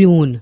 Klon